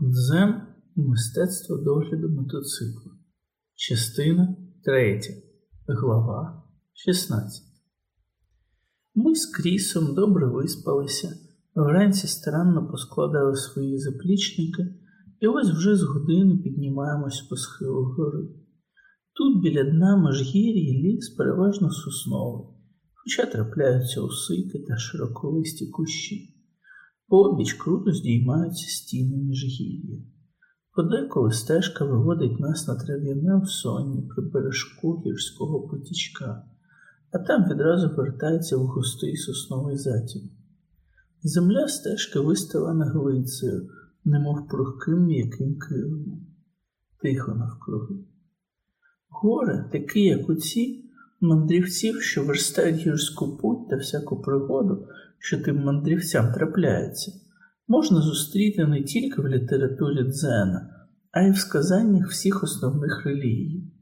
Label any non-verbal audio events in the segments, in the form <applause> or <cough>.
Дзен мистецтво догляду мотоциклу. Частина 3. Глава 16. Ми з Крісом добре виспалися, вранці старанно поскладали свої заплічники і ось вже з години піднімаємось по схилу гори. Тут біля дна межгір'ї ліс переважно сосновий, хоча трапляються усики та широколисті кущі. Пообіч круто здіймаються стіни міжгір'я. Подеколи стежка виводить нас на трав'яне всоння при бережку гірського потічка, а там відразу вертається в густий сосновий затін. Земля стежки вистелена глицею, немов пухким м'яким килимом. Тихо навкруги. Гори, такі, як у ці, мандрівців, що верстають гірську путь та всяку пригоду, що тим мандрівцям трапляється, можна зустріти не тільки в літературі дзена, а й в сказаннях всіх основних релігій.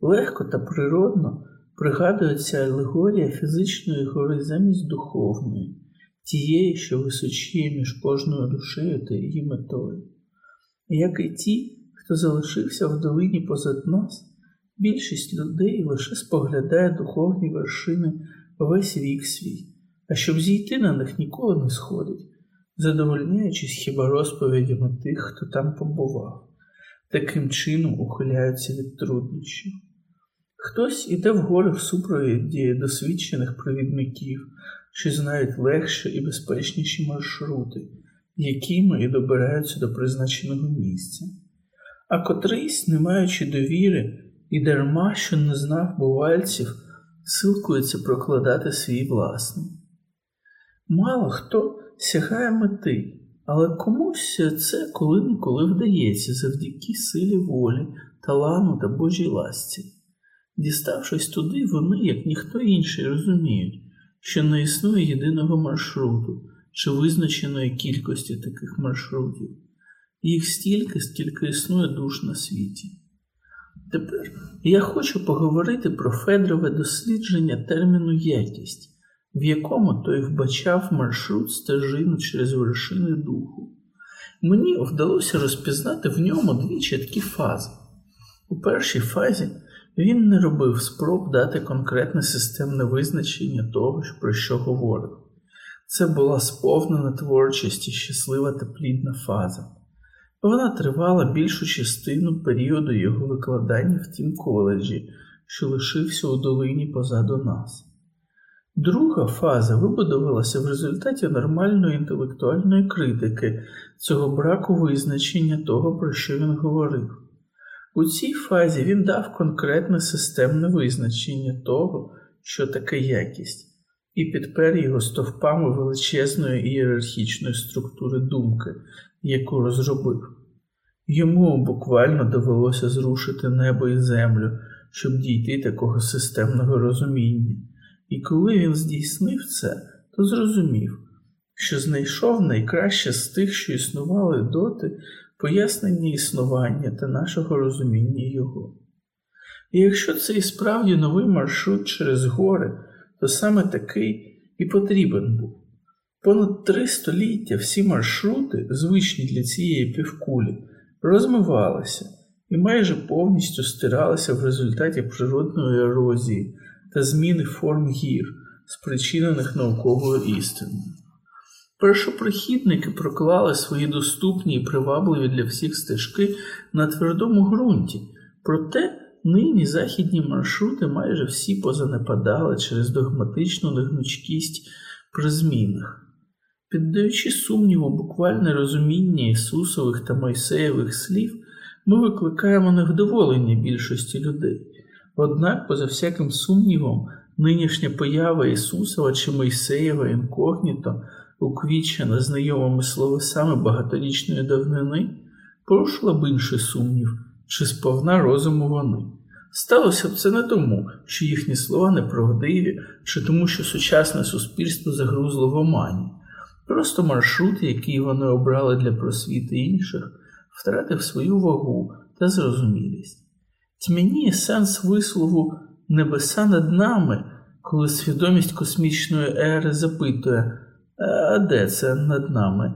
Легко та природно пригадується алегорія фізичної гори замість духовної, тієї, що височіє між кожною душею та її метою. Як і ті, хто залишився в долині позад нас, більшість людей лише споглядає духовні вершини весь вік свій а щоб зійти на них ніколи не сходить, задовольняючись хіба розповідями тих, хто там побував, таким чином ухиляються від труднощів. Хтось іде в гори в супровіді досвідчених провідників, що знають легші і безпечніші маршрути, якими і добираються до призначеного місця. А котрийсь, не маючи довіри і дарма, що не знав бувальців, силкується прокладати свій власний. Мало хто сягає мети, але комусь це коли-неколи вдається завдяки силі волі, талану та Божій ласці. Діставшись туди, вони, як ніхто інший, розуміють, що не існує єдиного маршруту чи визначеної кількості таких маршрутів, їх стільки, скільки існує душ на світі. Тепер я хочу поговорити про Федорове дослідження терміну якість в якому той вбачав маршрут стежину через вершини духу. Мені вдалося розпізнати в ньому дві чіткі фази. У першій фазі він не робив спроб дати конкретне системне визначення того, про що говорив. Це була сповнена творчість і щаслива та плідна фаза. Вона тривала більшу частину періоду його викладання в тім коледжі, що лишився у долині позаду нас. Друга фаза вибудувалася в результаті нормальної інтелектуальної критики цього браку визначення того, про що він говорив. У цій фазі він дав конкретне системне визначення того, що таке якість, і підпер його стовпами величезної ієрархічної структури думки, яку розробив. Йому буквально довелося зрушити небо і землю, щоб дійти такого системного розуміння. І коли він здійснив це, то зрозумів, що знайшов найкраще з тих, що існували доти, пояснення існування та нашого розуміння його. І якщо це і справді новий маршрут через гори, то саме такий і потрібен був. Понад три століття всі маршрути, звичні для цієї півкулі, розмивалися і майже повністю стиралися в результаті природної ерозії та зміни форм гір, спричинених науковою істиною. Першопрохідники проклали свої доступні і привабливі для всіх стежки на твердому ґрунті, проте нині західні маршрути майже всі позанепадали через догматичну негнучкість при змінах. Піддаючи сумніву буквальне розуміння Ісусових та Мойсеєвих слів, ми викликаємо невдоволення більшості людей. Однак, поза всяким сумнівом, нинішня поява Ісусова чи Мойсеєва інкогніто, уквічена знайомими словесами багаторічної давнини, порушила б інший сумнів, чи сповна розуму вони. Сталося б це не тому, що їхні слова неправдиві, чи тому, що сучасне суспільство загрузло в омані. Просто маршрут, який вони обрали для просвіти інших, втратив свою вагу та зрозумілість. Тьмяніє сенс вислову небеса над нами, коли свідомість космічної ери запитує, а де це над нами?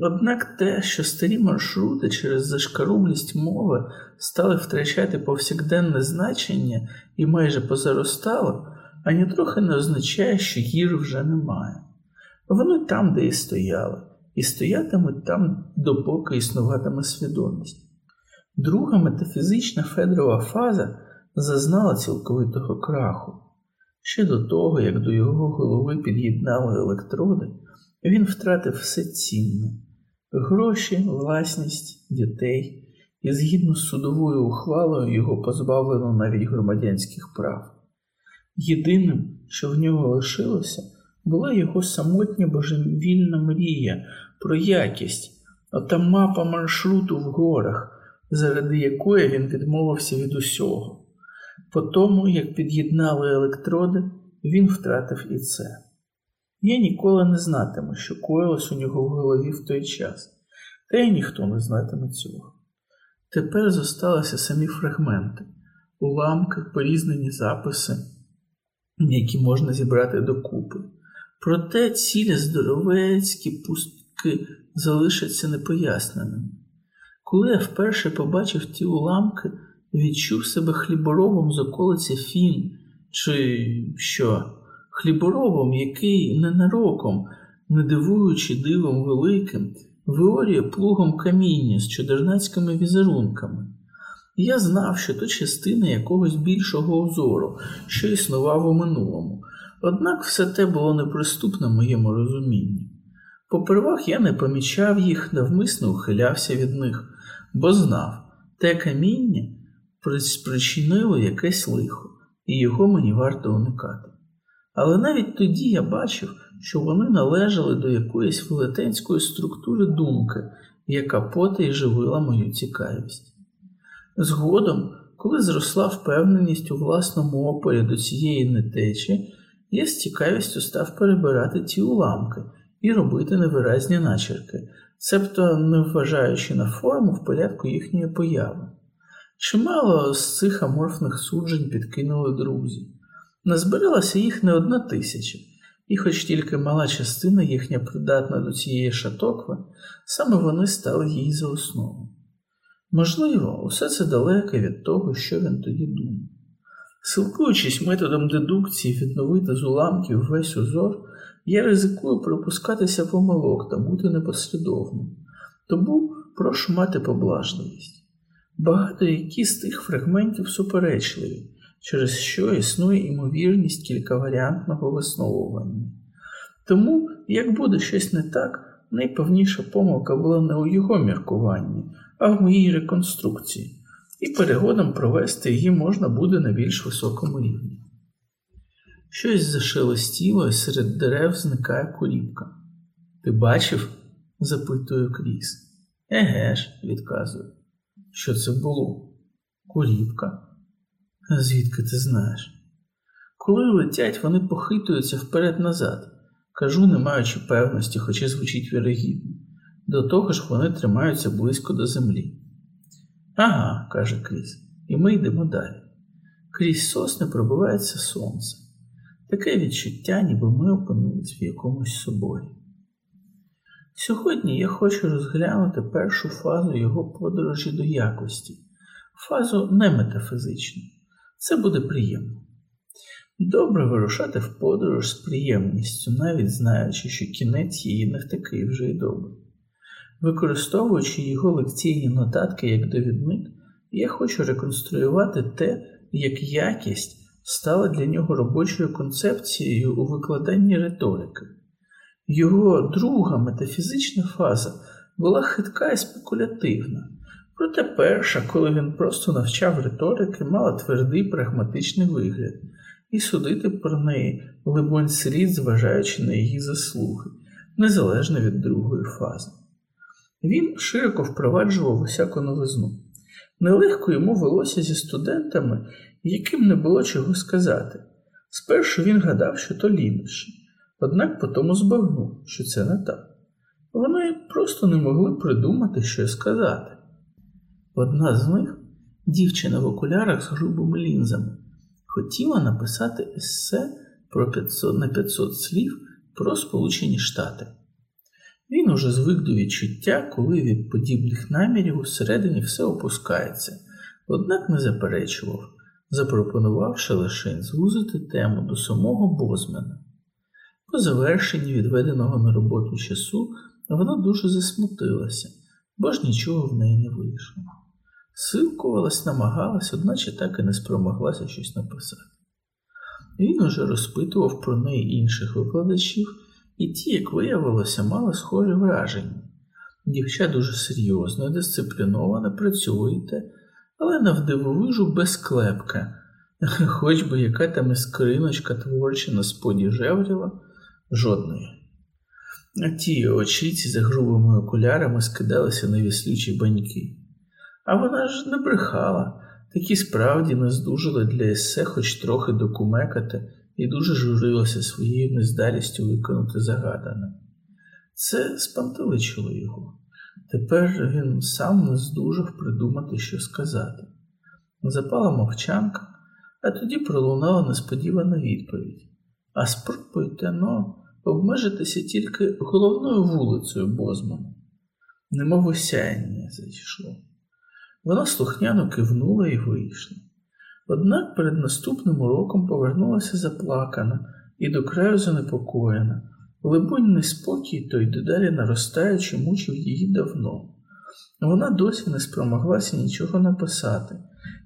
Однак те, що старі маршрути через зашкарублість мови стали втрачати повсякденне значення і майже позаростало, ані трохи не означає, що гір вже немає. Вони там, де і стояли, і стоятимуть там, допоки існуватиме свідомість. Друга метафізична Федорова фаза зазнала цілковитого краху. Ще до того, як до його голови під'єднали електроди, він втратив все цінне гроші, власність, дітей, і згідно з судовою ухвалою його позбавлено навіть громадянських прав. Єдиним, що в нього лишилося, була його самотня божевільна мрія про якість, ота мапа маршруту в горах, заради якої він відмовився від усього. По тому, як під'єднали електроди, він втратив і це. Я ніколи не знатиму, що коїлось у нього в голові в той час, та й ніхто не знатиме цього. Тепер зосталися самі фрагменти, уламки, порізнені записи, які можна зібрати докупи. Проте цілі здоровецькі пустки залишаться непоясненими. Коли я вперше побачив ті уламки, відчув себе хліборобом з околиці Фін, чи що, хліборобом, який ненароком, не дивуючи дивом великим, виорює плугом каміння з чудернацькими візерунками. Я знав, що то частина якогось більшого узору, що існував у минулому, однак все те було неприступне моєму розумінню. Попервах я не помічав їх, навмисно ухилявся від них, бо знав, те каміння спричинило якесь лихо, і його мені варто уникати. Але навіть тоді я бачив, що вони належали до якоїсь велетенської структури думки, яка поти й живила мою цікавість. Згодом, коли зросла впевненість у власному опорі до цієї нетечі, я з цікавістю став перебирати ті уламки і робити невиразні начерки, цебто не вважаючи на форму в порядку їхньої появи. Чимало з цих аморфних суджень підкинули друзі. Назбиралася їх не одна тисяча, і, хоч тільки мала частина їхня придатна до цієї шатокви, саме вони стали їй за основу. Можливо, усе це далеке від того, що він тоді думав. Силкуючись методом дедукції відновити з уламків весь узор, я ризикую пропускатися помилок та бути непослідовним, тому прошу мати поблажливість. Багато які з тих фрагментів суперечливі, через що існує імовірність кількаваріантного висновування. Тому, як буде щось не так, найпевніша помилка була не у його міркуванні, а в моїй реконструкції, і перегодом провести її можна буде на більш високому рівні. Щось зашелестіло, і серед дерев зникає куріпка. Ти бачив? запитую Кріс. Еге ж, відказую. Що це було? Куріпка? Звідки ти знаєш? Коли летять, вони похитуються вперед-назад, кажу, не маючи певності, хоча звучить вірогідно. До того ж вони тримаються близько до землі. Ага, каже Кріс, і ми йдемо далі. Крізь сосни пробивається сонце. Таке відчуття, ніби ми опинились в якомусь соборі. Сьогодні я хочу розглянути першу фазу його подорожі до якості, фазу не метафізичну. Це буде приємно. Добре вирушати в подорож з приємністю, навіть знаючи, що кінець її не такий вже й добрий. Використовуючи його лекційні нотатки як довідник, я хочу реконструювати те, як якість стала для нього робочою концепцією у викладанні риторики. Його друга метафізична фаза була хитка і спекулятивна, проте перша, коли він просто навчав риторики, мала твердий прагматичний вигляд, і судити про неї, либонь, слід, зважаючи на її заслуги, незалежно від другої фази. Він широко впроваджував усяку новизну. Нелегко йому велося зі студентами, яким не було чого сказати. Спершу він гадав, що то лінощі, однак потім збагнув, що це не так. Вони просто не могли придумати, що сказати. Одна з них, дівчина в окулярах з грубими лінзами, хотіла написати есе про 500 на 500 слів про Сполучені Штати. Він уже звик до відчуття, коли від подібних намірів усередині все опускається, однак не заперечував, запропонувавши лише звузити тему до самого Бозмена. По завершенні відведеного на роботу часу вона дуже засмутилася, бо ж нічого в неї не вийшло. Силкувалась, намагалась, одначе так і не спромоглася щось написати. Він уже розпитував про неї інших викладачів, і ті, як виявилося, мали схоже враження. Дівча дуже серйозно, дисципліновано працюєте, але навдивовижу безклепка, <laughs> хоч би яка там іскриночка творча на споді жевріла, жодної. А ті очіці за грубими окулярами скидалися на віслючі баньки. А вона ж не брехала, такі справді не здужали для есе хоч трохи докумекати і дуже журилася своєю нездалістю виконати загадане. Це спантеличило його. Тепер він сам не здужав придумати, що сказати. Запала мовчанка, а тоді пролунала несподівана відповідь. А спробуйте, ну, обмежитися тільки головною вулицею Бозмана. Немов осяяння зайшло. Вона слухняно кивнула і вийшла. Однак перед наступним уроком повернулася заплакана і до краю занепокоєна. Либонь, неспокій той дедалі наростаючи, мучив її давно. Вона досі не спромоглася нічого написати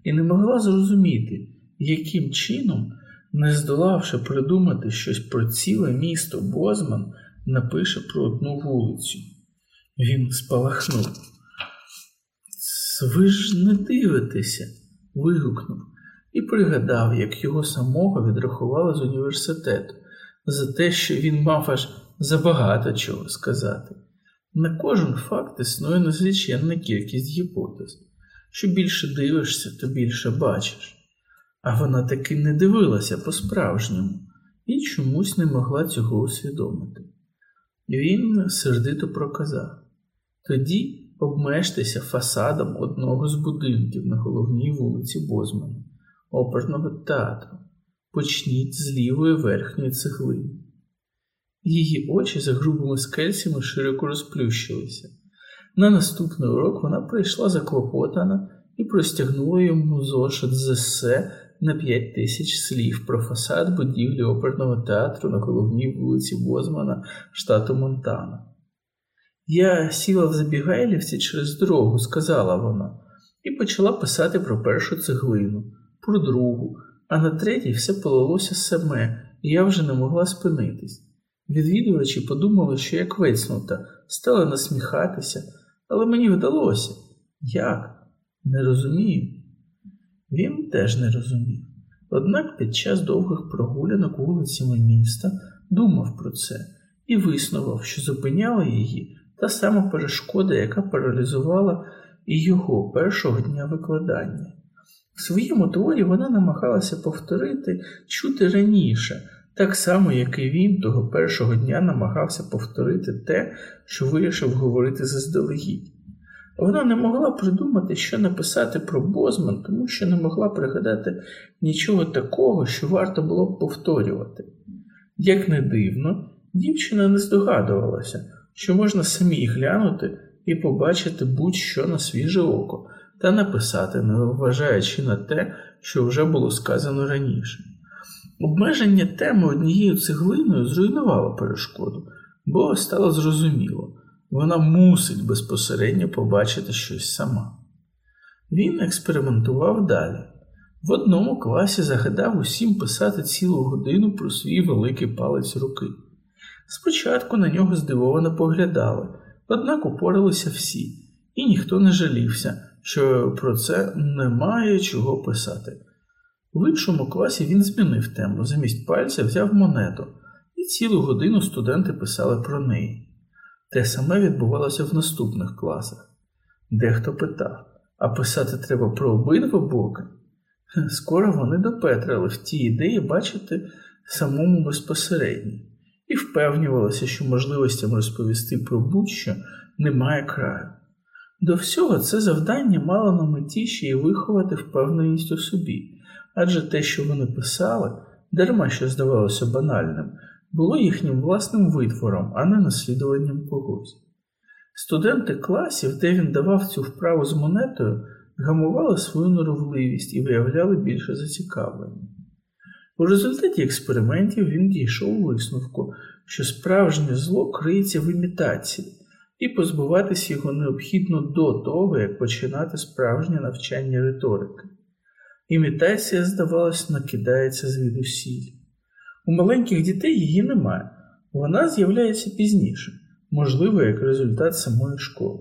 і не могла зрозуміти, яким чином, не здолавши придумати щось про ціле місто Бозман, напише про одну вулицю. Він спалахнув. Ви ж не дивитеся, вигукнув і пригадав, як його самого відрахували з університету за те, що він мав аж забагато чого сказати. На кожен факт існує незліченна кількість гіпотез. Що більше дивишся, то більше бачиш. А вона таки не дивилася по-справжньому і чомусь не могла цього усвідомити. Він сердито проказав тоді обмежтеся фасадом одного з будинків на головній вулиці Бозмана, оперного театру. Почніть з лівої верхньої цеглини. Її очі за грубими скельцями широко розплющилися. На наступний урок вона прийшла заклопотана і простягнула йому зошит з есе на п'ять тисяч слів про фасад будівлі оперного театру на головній вулиці Бозмана, штату Монтана. Я сіла в Забігайлівці через дорогу, сказала вона, і почала писати про першу цеглину, про другу, а на третій все полилося саме, і я вже не могла спинитись. Відвідувачі подумали, що я квецнута, стали насміхатися, але мені вдалося. Як? Не розумію. Він теж не розумів. Однак під час довгих прогулянок вулицями міста думав про це і виснував, що зупиняла її та сама перешкода, яка паралізувала і його першого дня викладання. В своєму творі вона намагалася повторити чути раніше, так само, як і він того першого дня намагався повторити те, що вирішив говорити заздалегідь. Вона не могла придумати, що написати про Бозман, тому що не могла пригадати нічого такого, що варто було б повторювати. Як не дивно, дівчина не здогадувалася, що можна самі глянути і побачити будь-що на свіже око та написати, не вважаючи на те, що вже було сказано раніше. Обмеження теми однією цеглиною зруйнувало перешкоду, бо стало зрозуміло, вона мусить безпосередньо побачити щось сама. Він експериментував далі. В одному класі загадав усім писати цілу годину про свій великий палець руки. Спочатку на нього здивовано поглядали, однак упоралися всі, і ніхто не жалівся, що про це немає чого писати. В іншому класі він змінив тему, замість пальця взяв монету, і цілу годину студенти писали про неї. Те саме відбувалося в наступних класах. Дехто питав, а писати треба про обидва боки? Скоро вони допетрили в ті ідеї бачити самому безпосередньо і впевнювалася, що можливостям розповісти про будь-що немає краю. До всього це завдання мало на меті ще й виховати впевненість у собі, адже те, що вони писали, дарма що здавалося банальним, було їхнім власним витвором, а не наслідуванням когось. Студенти класів, де він давав цю вправу з монетою, гамували свою норовливість і виявляли більше зацікавлення. У результаті експериментів він дійшов висновку, що справжнє зло криється в імітації, і позбуватися його необхідно до того, як починати справжнє навчання риторики. Імітація, здавалось, накидається звідусіль. У маленьких дітей її немає, вона з'являється пізніше, можливо, як результат самої школи.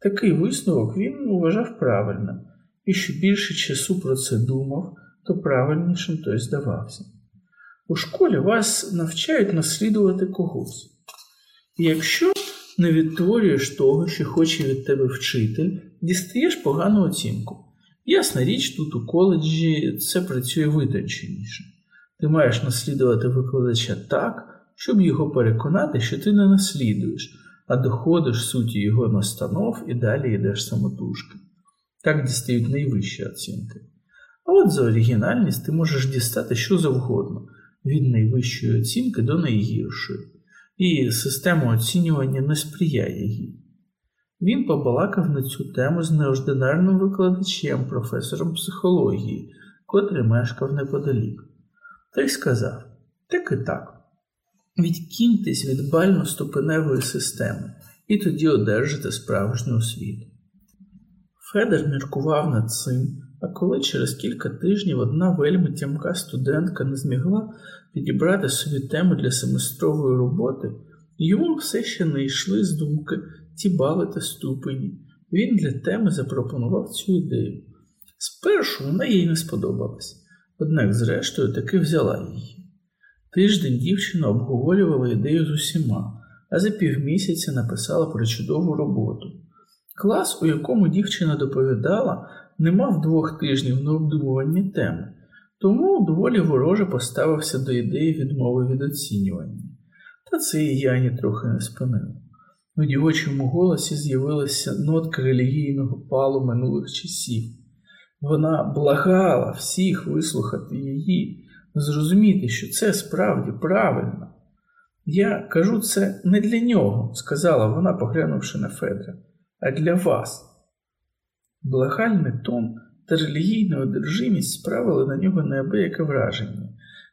Такий висновок він вважав правильним, і що більше часу про це думав, то правильнішим той здавався. У школі вас навчають наслідувати когось. І якщо не відтворюєш того, що хоче від тебе вчитель, дістаєш погану оцінку. Ясна річ, тут у коледжі це працює витонченіше. Ти маєш наслідувати викладача так, щоб його переконати, що ти не наслідуєш, а доходиш суті його настанов і далі йдеш самотужки. Так дістають найвищі оцінки. А от за оригінальність ти можеш дістати що завгодно, від найвищої оцінки до найгіршої, і система оцінювання не сприяє їй. Він побалакав на цю тему з неординарним викладачем, професором психології, котрий мешкав неподалік. Той сказав так і так. Відкиньтесь від бально-ступеневої системи і тоді одержите справжню освіту. Федер міркував над цим, а коли через кілька тижнів одна вельми тямка студентка не змогла підібрати собі тему для семестрової роботи, йому все ще не йшли з думки ті бали та ступені. Він для теми запропонував цю ідею. Спершу вона їй не сподобалась, однак, зрештою, таки взяла її. Тиждень дівчина обговорювала ідею з усіма, а за півмісяця написала про чудову роботу. Клас, у якому дівчина доповідала, не мав двох тижнів на обдумування теми, тому доволі вороже поставився до ідеї відмови від оцінювання. Та це її ані трохи не спинило. У дівочому голосі з'явилася нотка релігійного палу минулих часів. Вона благала всіх вислухати її, зрозуміти, що це справді правильно. Я кажу це не для нього, сказала вона, поглянувши на Федра, а для вас. Благальний тон та релігійна одержимість справили на нього неабияке враження,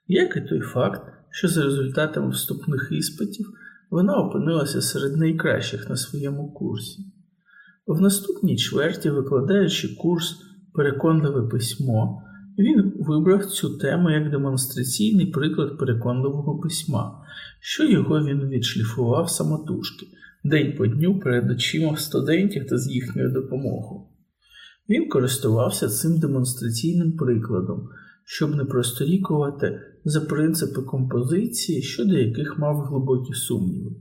як і той факт, що за результатами вступних іспитів вона опинилася серед найкращих на своєму курсі. В наступній чверті, викладаючи курс Переконливе письмо, він вибрав цю тему як демонстраційний приклад переконливого письма, що його він відшліфував самотужки, день по дню перед очима студентів та з їхньою допомогою. Він користувався цим демонстраційним прикладом, щоб не просторікувати за принципи композиції, щодо яких мав глибокі сумніви.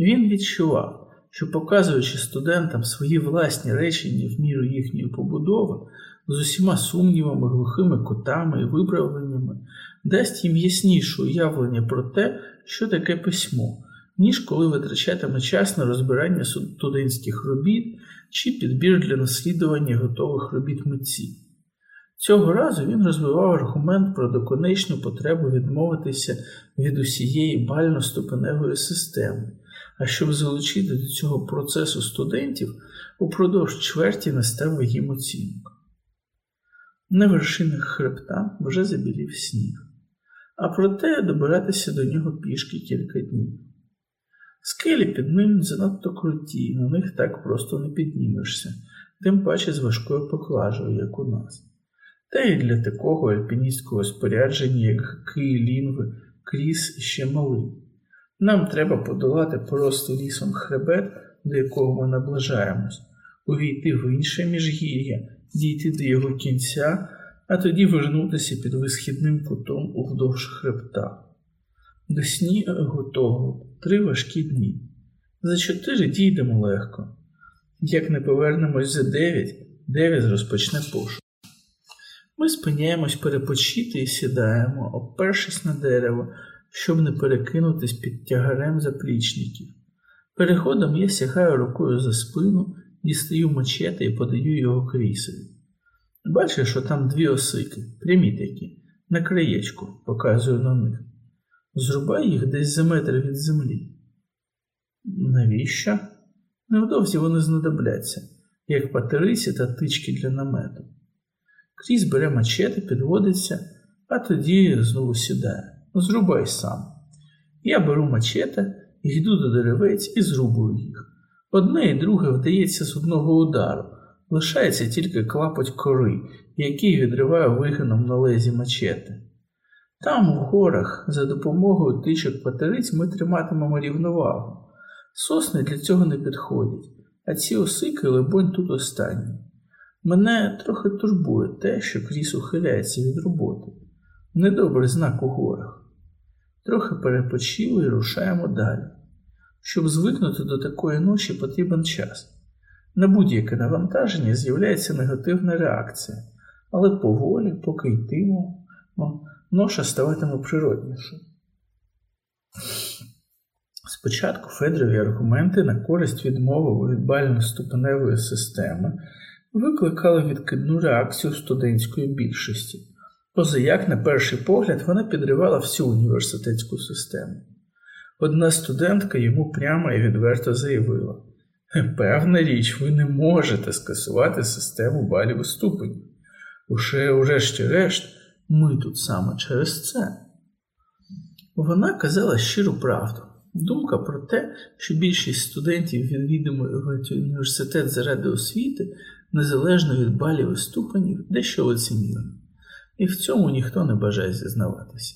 Він відчував, що, показуючи студентам свої власні речення в міру їхньої побудови, з усіма сумнівами, глухими кутами і виправленнями, дасть їм ясніше уявлення про те, що таке письмо, ніж коли витрачатиме час на розбирання студентських робіт чи підбір для наслідування готових робіт митців. Цього разу він розвивав аргумент про доконечну потребу відмовитися від усієї бально-ступеневої системи, а щоб залучити до цього процесу студентів, упродовж чверті наставив їм оцінку. На вершинах хребта вже забілів сніг, а проте добиратися до нього пішки кілька днів. Скелі під ним занадто круті, на них так просто не піднімешся, тим паче з важкою поклажею, як у нас. Та й для такого альпіністського спорядження, як гки, лінви, кріс ще малий. Нам треба подолати поростий лісом хребет, до якого ми наближаємось, увійти в інше міжгір'я, дійти до його кінця, а тоді вернутися під висхідним кутом уздовж хребта. До сні готово три важкі дні. За чотири дійдемо легко. Як не повернемось за дев'ять, дев'ять розпочне пошук. Ми спиняємось перепочити і сідаємо, опершись на дерево, щоб не перекинутись під тягарем заплічників. Переходом я сягаю рукою за спину, дістаю мачете і подаю його крісові. Бачиш, що там дві осики, прямі такі, на краєчку, показую на них. Зрубай їх десь за метр від землі. Навіщо? Невдовзі вони знадобляться, як патериці та тички для намету. Крізь бере мачети, підводиться, а тоді знову сідає. Зрубай сам. Я беру мачете, йду до деревець і зрубую їх. Одне і друге вдається з одного удару, лишається тільки клапоть кори, який відриває вигином на лезі мачети. Там, у горах, за допомогою тичок патериць ми триматимемо рівновагу. Сосни для цього не підходять, а ці осики, либонь, тут останні. Мене трохи турбує те, що кріс ухиляється від роботи. Недобрий знак у горах. Трохи перепочили і рушаємо далі. Щоб звикнути до такої ночі, потрібен час. На будь-яке навантаження з'являється негативна реакція, але поволі, поки йтимо, ноша ставатиме природнішою. Спочатку Федорові аргументи на користь відмови від бально-ступеневої системи викликали відкидну реакцію студентської більшості, позаяк, на перший погляд, вона підривала всю університетську систему. Одна студентка йому прямо і відверто заявила: Певна річ, ви не можете скасувати систему балів і ступенів. Уже, урешті-решт, ми тут саме через це. Вона казала щиру правду. Думка про те, що більшість студентів відвідують університет заради освіти, незалежно від балів і ступенів, дещо лицемірна. І в цьому ніхто не бажає зізнаватися.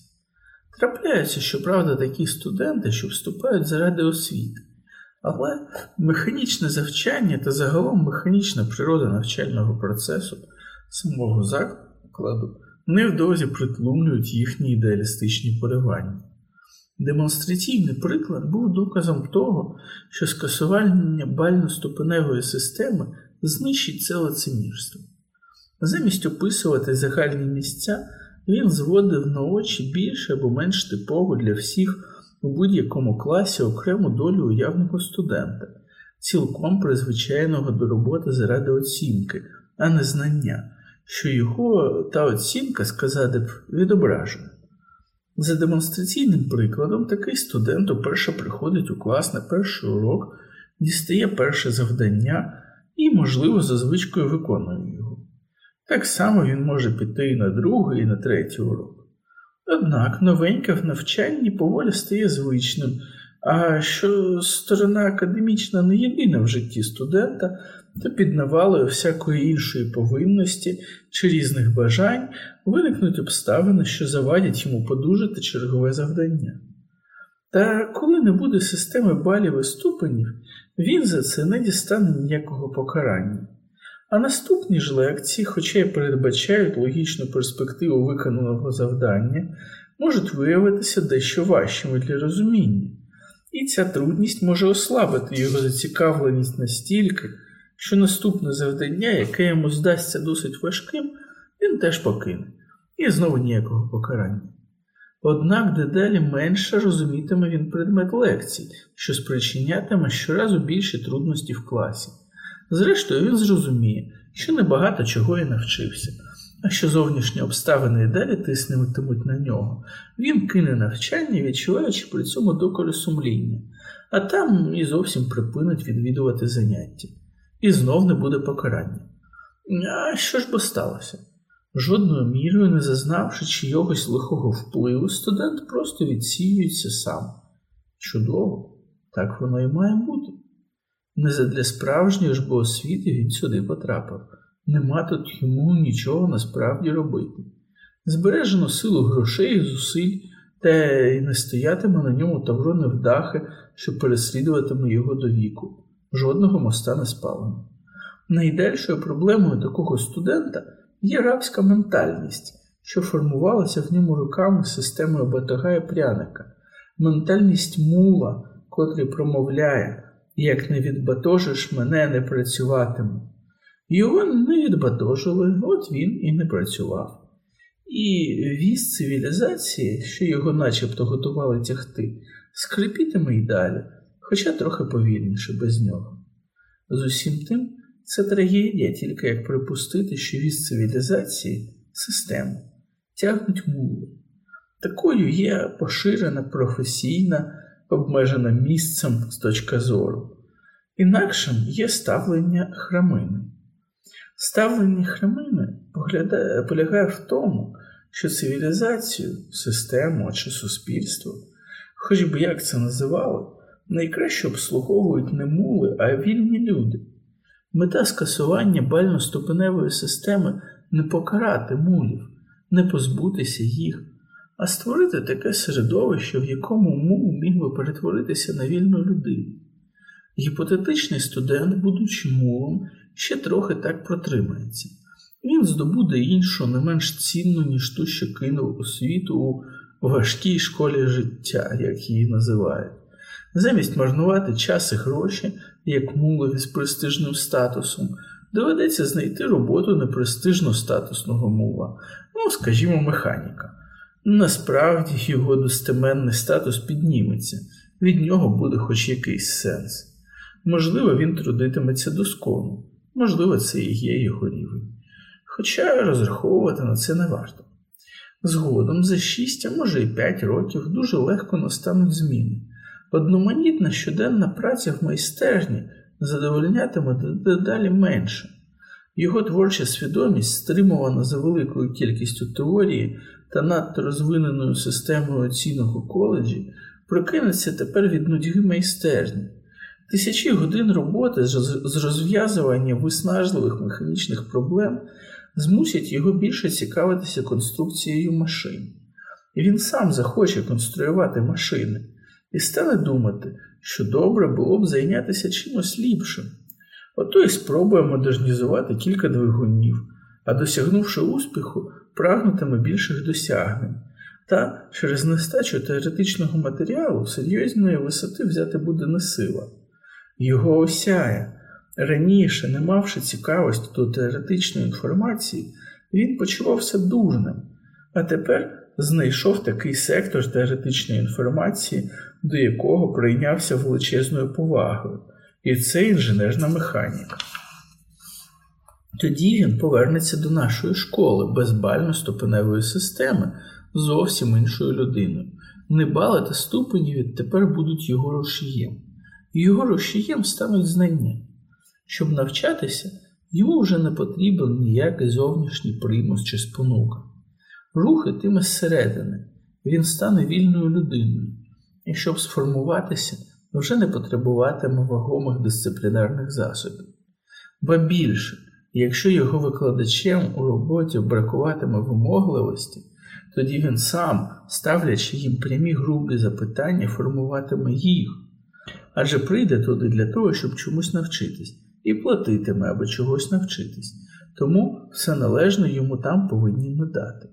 Трапляються, щоправда, такі студенти, що вступають заради освіти, але механічне завчання та загалом механічна природа навчального процесу самого закладу невдовзі притлумлюють їхні ідеалістичні поривання. Демонстраційний приклад був доказом того, що скасування бально-ступеневої системи знищить це лицемірство. Замість описувати загальні місця, він зводив на очі більше або менш типову для всіх у будь-якому класі окрему долю уявного студента, цілком призвичайного до роботи заради оцінки, а не знання, що його та оцінка, сказати б, відображує. За демонстраційним прикладом, такий студент уперше приходить у клас на перший урок, дістає перше завдання і, можливо, за звичкою виконує його. Так само він може піти і на другий, і на третій урок. Однак новеньке в навчанні поволі стає звичним, що сторона академічна не єдина в житті студента, то під навалою всякої іншої повинності чи різних бажань виникнуть обставини, що завадять йому подужати чергове завдання. Та коли не буде системи балів і ступенів, він за це не дістане ніякого покарання. А наступні ж лекції, хоча й передбачають логічну перспективу виконаного завдання, можуть виявитися дещо важчими для розуміння, і ця трудність може ослабити його зацікавленість настільки, що наступне завдання, яке йому здасться досить важким, він теж покине, і знову ніякого покарання. Однак дедалі менше розумітиме він предмет лекцій, що спричинятиме щоразу більші трудності в класі. Зрештою, він зрозуміє, що небагато чого і навчився, а що зовнішні обставини і далі тиснемуть на нього. Він кине навчання, відчуваючи при цьому доколю сумління, а там і зовсім припинить відвідувати заняття. І знов не буде покарання. А що ж бо сталося? Жодною мірою не зазнавши чийогось лихого впливу, студент просто відсіюється сам. Чудово, так воно і має бути. Не задля справжньої ж бо освіти він сюди потрапив. Нема тут йому нічого насправді робити. Збережено силу грошей і зусиль, та й не стоятиме на ньому тавро невдахи, що переслідуватиме його до віку. Жодного моста не спалено. Найдальшою проблемою такого студента є рабська ментальність, що формувалася в ньому руками системою батога і пряника, ментальність мула, котрий промовляє як не відбатожиш мене, не працюватиму. Його не відбатожили, от він і не працював. І віз цивілізації, що його начебто готували тягти, скрипітиме й далі, хоча трохи повільніше без нього. З усім тим, це трагедія, тільки як припустити, що віз цивілізації систему тягнуть мули. Такою є поширена професійна, обмежена місцем з точки зору. Інакшим є ставлення храмини. Ставлення храмини полягає в тому, що цивілізацію, систему чи суспільство, хоч би як це називали, найкраще обслуговують не мули, а вільні люди. Мета скасування бально-ступеневої системи не покарати мулів, не позбутися їх, а створити таке середовище, в якому мул міг би перетворитися на вільну людину. Гіпотетичний студент, будучи мулом, ще трохи так протримається. Він здобуде іншу, не менш цінну, ніж ту, що кинув освіту у важкій школі життя, як її називають. Замість марнувати час і гроші, як мулові з престижним статусом, доведеться знайти роботу непрестижно статусного мула, ну, скажімо, механіка. Насправді його достеменний статус підніметься, від нього буде хоч якийсь сенс. Можливо, він трудитиметься доскону, можливо, це і є його рівень. Хоча розраховувати на це не варто. Згодом за 6, а може і 5 років дуже легко настануть зміни. Одноманітна щоденна праця в майстерні задовольнятиме дедалі менше. Його творча свідомість, стримувана за великою кількістю теорії та надто розвиненою системою оцінок у коледжі, прокинеться тепер від нудьги майстерні. Тисячі годин роботи з розв'язування виснажливих механічних проблем змусять його більше цікавитися конструкцією машин. І він сам захоче конструювати машини і стане думати, що добре було б зайнятися чимось ліпшим. Ото й спробує модернізувати кілька двигунів, а досягнувши успіху, прагнутиме більших досягнень. Та через нестачу теоретичного матеріалу серйозної висоти взяти буде не сила. Його осяє. Раніше, не мавши цікавості до теоретичної інформації, він почувався дужним, а тепер знайшов такий сектор теоретичної інформації, до якого прийнявся величезною повагою, і це інженерна механіка. Тоді він повернеться до нашої школи без бально-ступеневої системи зовсім іншою людиною. Не бали та ступені відтепер будуть його рушієм, його рушієм стануть знання. Щоб навчатися, йому вже не потрібен ніякий зовнішній примус чи спонука. Рухи тиме зсередини, він стане вільною людиною, і щоб сформуватися, вже не потребуватиме вагомих дисциплінарних засобів. Ба більше, якщо його викладачем у роботі бракуватиме вимогливості, тоді він сам, ставлячи їм прямі грубі запитання, формуватиме їх, адже прийде туди для того, щоб чомусь навчитись, і платитиме, аби чогось навчитись, тому все належно йому там повинні надати.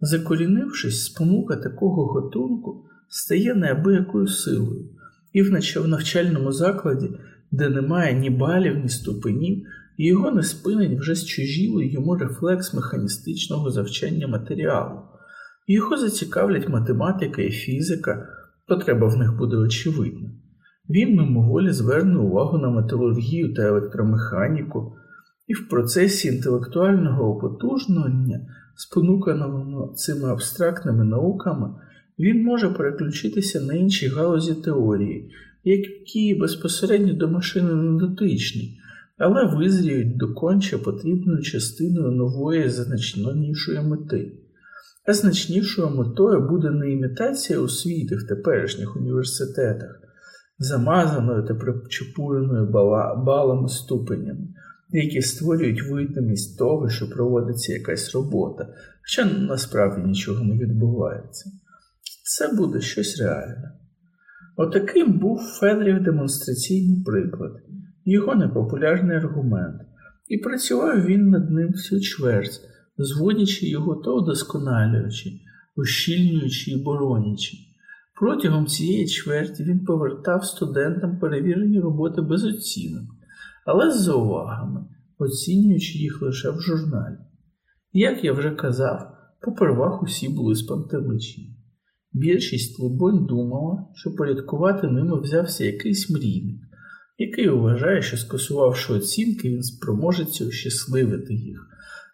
Закорінившись, спонука такого готунку стає неабиякою силою, і в навчальному закладі, де немає ні балів, ні ступенів, його не спинить вже зчужілий йому рефлекс механістичного завчання матеріалу. Його зацікавлять математика і фізика, потреба в них буде очевидна. Він мимоволі зверне увагу на металургію та електромеханіку, і в процесі інтелектуального опотужнення, спонуканого цими абстрактними науками, він може переключитися на інші галузі теорії, які безпосередньо до машини не дотичні, але визріють до конче потрібною частиною нової значнішої мети. А значнішою метою буде не імітація освіти в теперішніх університетах, замазаною та причепуреною балами ступенями, які створюють видимість того, що проводиться якась робота, хоча насправді нічого не відбувається. Це буде щось реальне. Отаким був Федрів демонстраційний приклад, його непопулярний аргумент, і працював він над ним всю чверть, зводячи його то удосконалюючи, ущільнюючи і боронячи. Протягом цієї чверті він повертав студентам перевірені роботи без оцінок, але з заувагами, оцінюючи їх лише в журналі. Як я вже казав, попервах усі були спантеличені. Більшість либонь думала, що порядкувати ними взявся якийсь мрійник, який вважає, що скасувавши оцінки, він спроможеться ощасливити їх,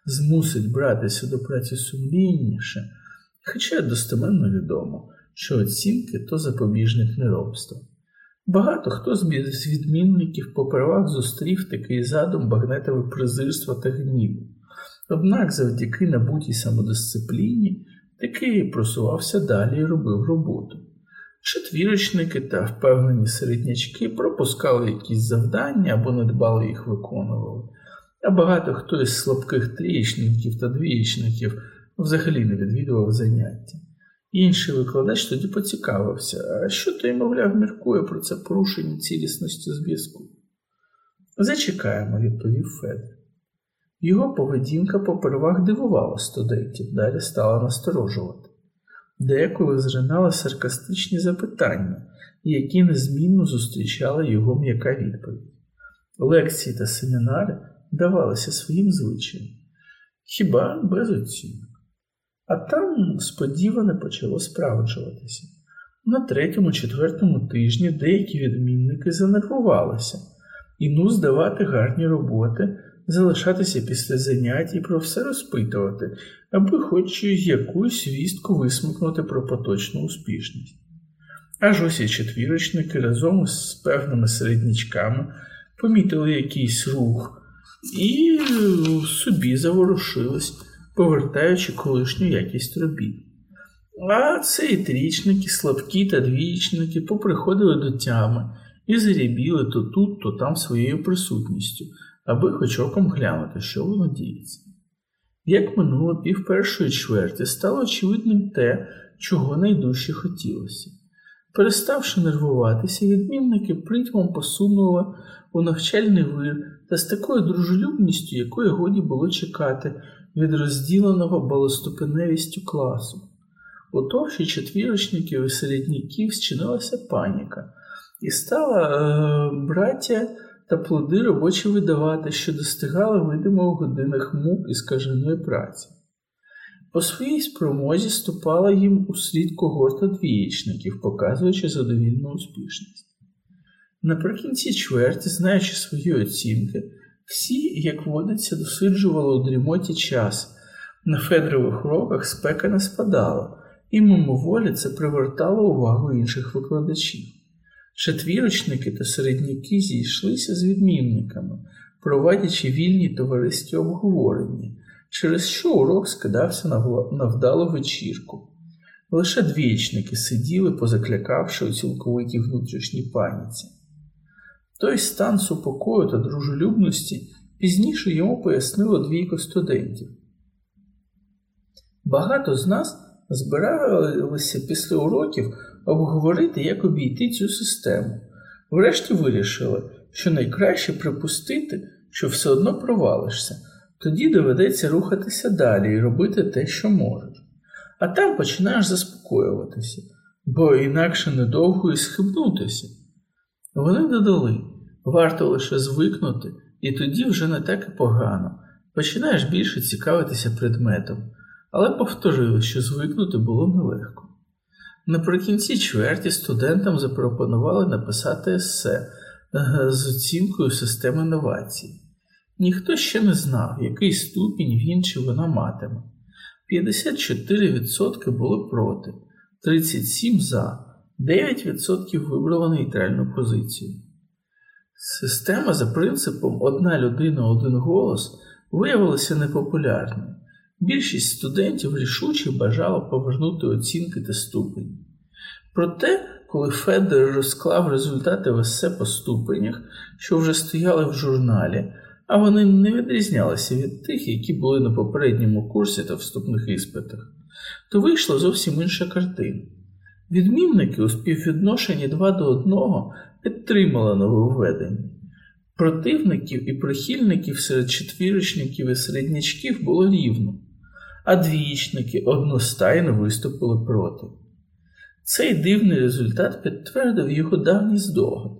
змусить братися до праці сумлінніше, Хоча достеменно відомо, що оцінки то запобіжник неробства. Багато хто з відмінників попервах зустрів такий задум багнетове презирства та гніву. Однак завдяки набутій самодисципліні такий просувався далі і робив роботу. Четвірочники та впевнені середнячки пропускали якісь завдання або недбало їх виконували, а багато хто із слабких трієчників та двієчників взагалі не відвідував заняття. Інший викладач тоді поцікавився, а що той, мовляв, міркує про це порушення цілісності зв'язку? Зачекаємо, відповів Федор. Його поведінка попервах дивувала студентів, далі стала насторожувати. Деколи зринали саркастичні запитання, які незмінно зустрічала його м'яка відповідь. Лекції та семінари давалися своїм звичаєм, хіба без оцінок. А там сподіване почало справджуватися. На третьому-четвертому тижні деякі відмінники занервувалися і ну здавати гарні роботи, залишатися після занять і про все розпитувати, аби хоч якусь вістку висмикнути про поточну успішність. Аж ось і четвірочники разом із певними середнячками помітили якийсь рух і собі заворушились, повертаючи колишню якість робіт. А це і трічники, слабкі та двічники поприходили до тями і зарібіли то тут, то там своєю присутністю, аби хоч оком глянути, що воно діється. Як минуло пів першої чверті, стало очевидним те, чого найдужче хотілося. Переставши нервуватися, відмінники притьмом посунули у навчальний вир та з такою дружелюбністю, якої годі було чекати від розділеного балоступеневістю класу. У товщі четвірочників і середняків зчинилася паніка, і стала е, браття та плоди робочі видавати, що достигали видимо у годинах мук і скаженої праці. По своїй спромозі ступала їм у слід когорта двієчників, показуючи задовільну успішність. Наприкінці чверті, знаючи свої оцінки, всі, як водиться, досліджували у дрімоті час. На Федорових уроках спека не спадала, і мимоволі це привертало увагу інших викладачів. Четвірочники та середняки зійшлися з відмінниками, проводячи вільні товариські обговорення, через що урок скидався на вдалу вечірку. Лише двічники сиділи, позаклякавши у цілковитій внутрішній паніці. Той стан супокою та дружелюбності пізніше йому пояснило двійко студентів. Багато з нас збиралися після уроків обговорити, як обійти цю систему. Врешті вирішили, що найкраще припустити, що все одно провалишся, тоді доведеться рухатися далі і робити те, що можеш. А там починаєш заспокоюватися, бо інакше недовго і схибнутися. Вони додали варто лише звикнути, і тоді вже не так і погано. Починаєш більше цікавитися предметом, але повторили, що звикнути було нелегко. Наприкінці чверті студентам запропонували написати есе е, з оцінкою системи новацій. Ніхто ще не знав, який ступінь він чи вона матиме. 54% були проти, 37% за, 9% вибрали нейтральну позицію. Система за принципом одна людина, один голос виявилася непопулярною. Більшість студентів рішуче бажала повернути оцінки та ступені. Проте, коли Федер розклав результати ВСЕ по ступенях, що вже стояли в журналі, а вони не відрізнялися від тих, які були на попередньому курсі та вступних іспитах, то вийшла зовсім інша картина. Відмінники у співвідношенні 2 до 1 підтримали нововведення. Противників і прихильників серед четвірочників і середнячків було рівно, а двічники одностайно виступили проти. Цей дивний результат підтвердив його давній здогад.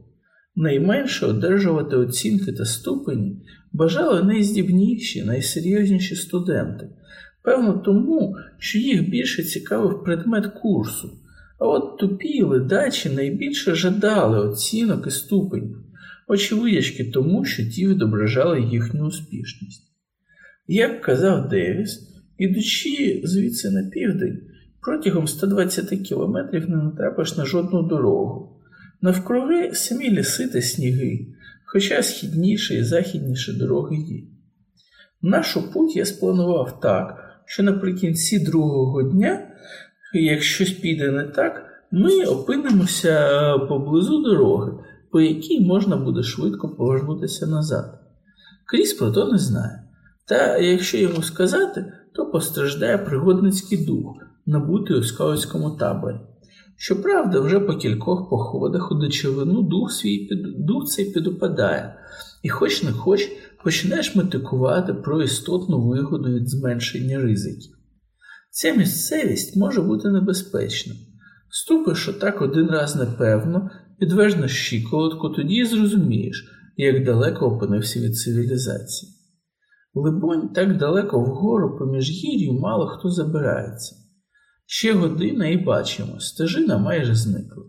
Найменше одержувати оцінки та ступені бажали найздібніші, найсерйозніші студенти, певно, тому, що їх більше цікавив предмет курсу, а от тупі ледачі найбільше жадали оцінок і ступенів, очевидячки тому, що ті відображали їхню успішність. Як казав Девіс, ідучи звідси на південь, Протягом 120 кілометрів не натрапиш на жодну дорогу. Навкруги самі ліси та сніги, хоча східніше і західніше дороги є. Нашу путь я спланував так, що наприкінці другого дня, якщо щось піде не так, ми опинимося поблизу дороги, по якій можна буде швидко повернутися назад. Кріс про то не знає. Та якщо йому сказати, то постраждає пригодницький дух, набутий у скаутському таборі. Щоправда, вже по кількох походах у дичовину дух свій під... дух цей підупадає, і хоч не хоч починаєш метикувати про істотну вигоду від зменшення ризиків. Ця місцевість може бути небезпечна. Ступиш отак один раз непевно, підвежнеш щиколотку, тоді і зрозумієш, як далеко опинився від цивілізації. Либонь, так далеко вгору поміж гір'ю мало хто забирається. Ще година і бачимо, стежина майже зникла.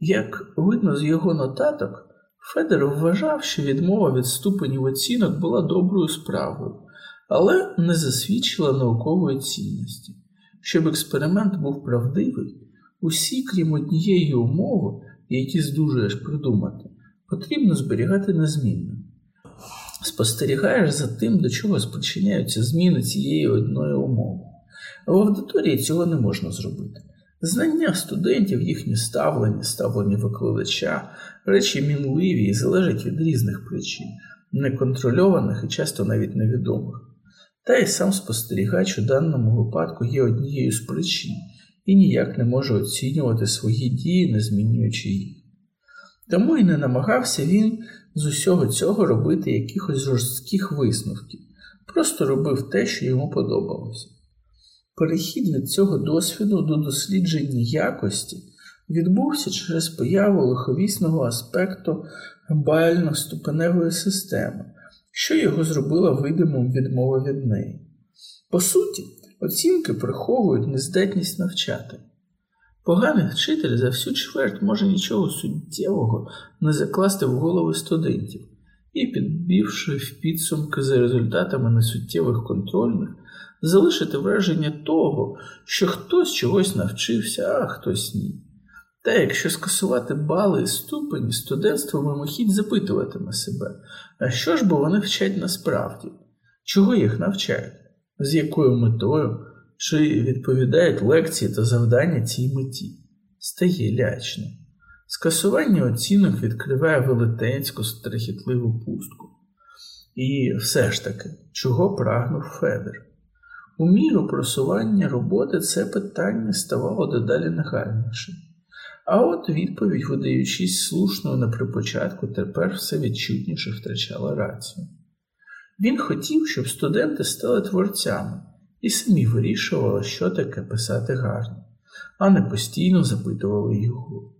Як видно з його нотаток, Федор вважав, що відмова від ступенів оцінок була доброю справою, але не засвідчила наукової цінності. Щоб експеримент був правдивий, усі, крім однієї умови, які здужуєш придумати, потрібно зберігати незмінним. Спостерігаєш за тим, до чого спричиняються зміни цієї одної умови. В аудиторії цього не можна зробити. Знання студентів, їхнє ставлення, ставлення викладача, речі мінливі і залежать від різних причин, неконтрольованих і часто навіть невідомих. Та й сам спостерігач у даному випадку є однією з причин і ніяк не може оцінювати свої дії, не змінюючи їх. Тому і не намагався він з усього цього робити якихось жорстких висновків, просто робив те, що йому подобалося. Перехід від цього досвіду до дослідження якості відбувся через появу лиховісного аспекту бально-ступеневої системи, що його зробило видимим відмова від неї. По суті, оцінки приховують нездатність навчати. Поганий вчитель за всю чверть може нічого суттєвого не закласти в голови студентів і, підбивши в підсумки за результатами несуттєвих контрольних, залишити враження того, що хтось чогось навчився, а хтось ні. Та якщо скасувати бали і ступені, студентство мимохідь запитуватиме себе, а що ж бо вони вчать насправді, чого їх навчають, з якою метою, чи відповідають лекції та завдання цій меті, стає лячно. Скасування оцінок відкриває велетенську страхітливу пустку. І все ж таки, чого прагнув Федер? У міру просування роботи це питання ставало дедалі нагальнішим. А от відповідь, видаючись слушною на припочатку, тепер все відчутніше втрачала рацію. Він хотів, щоб студенти стали творцями і самі вирішували, що таке писати гарно, а не постійно запитували його.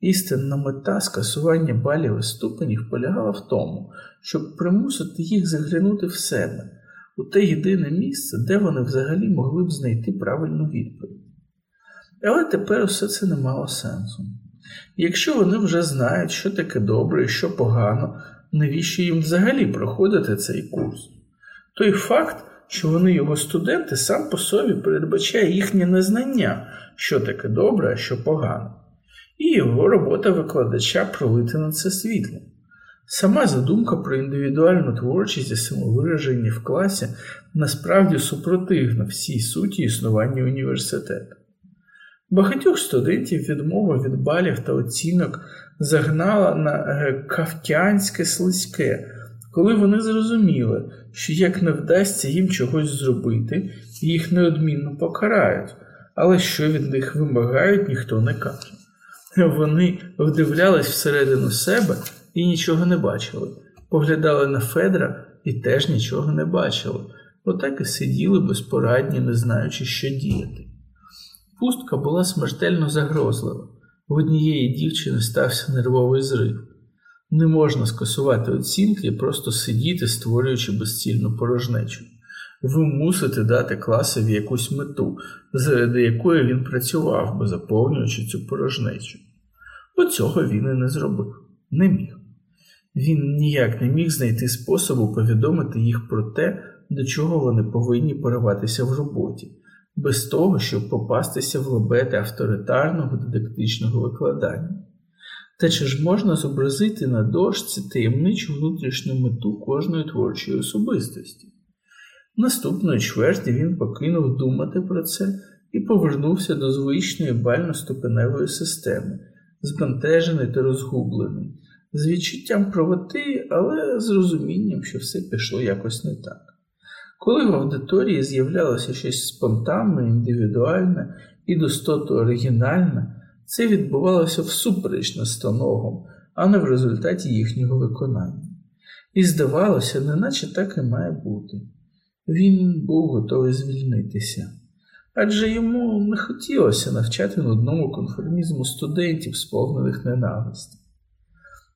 Істинна мета скасування балів і ступенів полягала в тому, щоб примусити їх заглянути в себе, у те єдине місце, де вони взагалі могли б знайти правильну відповідь. Але тепер усе це не мало сенсу. Якщо вони вже знають, що таке добре і що погано, навіщо їм взагалі проходити цей курс? Той факт, що вони його студенти, сам по собі передбачає їхнє незнання, що таке добре, а що погано, і його робота викладача пролити на це світло. Сама задумка про індивідуальну творчість і самовираження в класі насправді супротивна всій суті існування університету. Багатьох студентів відмова від балів та оцінок загнала на е, кавтянське слизьке, коли вони зрозуміли, що як не вдасться їм чогось зробити, їх неодмінно покарають, але що від них вимагають, ніхто не каже. Вони вдивлялись всередину себе і нічого не бачили, поглядали на Федра і теж нічого не бачили, отак і сиділи безпорадні, не знаючи, що діяти. Пустка була смертельно загрозлива. В однієї дівчини стався нервовий зрив. Не можна скасувати оцінки і просто сидіти, створюючи безцільну порожнечу. Ви мусите дати класові якусь мету, заради якої він працював би, заповнюючи цю порожнечу. Бо цього він і не зробив, не міг. Він ніяк не міг знайти способу повідомити їх про те, до чого вони повинні пориватися в роботі, без того, щоб попастися в лабети авторитарного дидактичного викладання. Та чи ж можна зобразити на дошці таємничу внутрішню мету кожної творчої особистості? Наступної чверті він покинув думати про це і повернувся до звичної бально-ступеневої системи, збентежений та розгублений, з відчуттям правоти, але з розумінням, що все пішло якось не так. Коли в аудиторії з'являлося щось спонтанне, індивідуальне і достоту оригінальне, це відбувалося всупереч настановам, а не в результаті їхнього виконання. І здавалося, неначе так і має бути. Він був готовий звільнитися, адже йому не хотілося навчати нудному конформізму студентів, сповнених ненависті.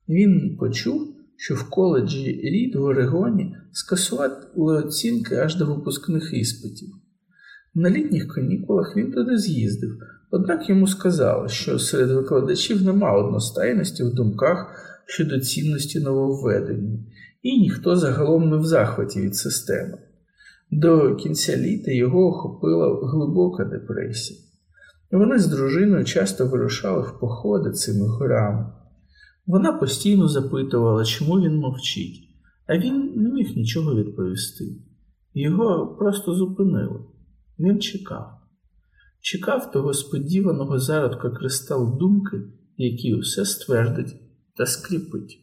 Він почув, що в коледжі Рід в Орегоні скасували оцінки аж до випускних іспитів. На літніх канікулах він туди з'їздив, однак йому сказали, що серед викладачів нема одностайності в думках щодо цінності нововведення, і ніхто загалом не в захваті від системи. До кінця літа його охопила глибока депресія. Вони з дружиною часто вирушали в походи цими горами. Вона постійно запитувала, чому він мовчить, а він не міг нічого відповісти. Його просто зупинили. Він чекав, чекав того сподіваного зародка кристал думки, який усе ствердить та скріпить.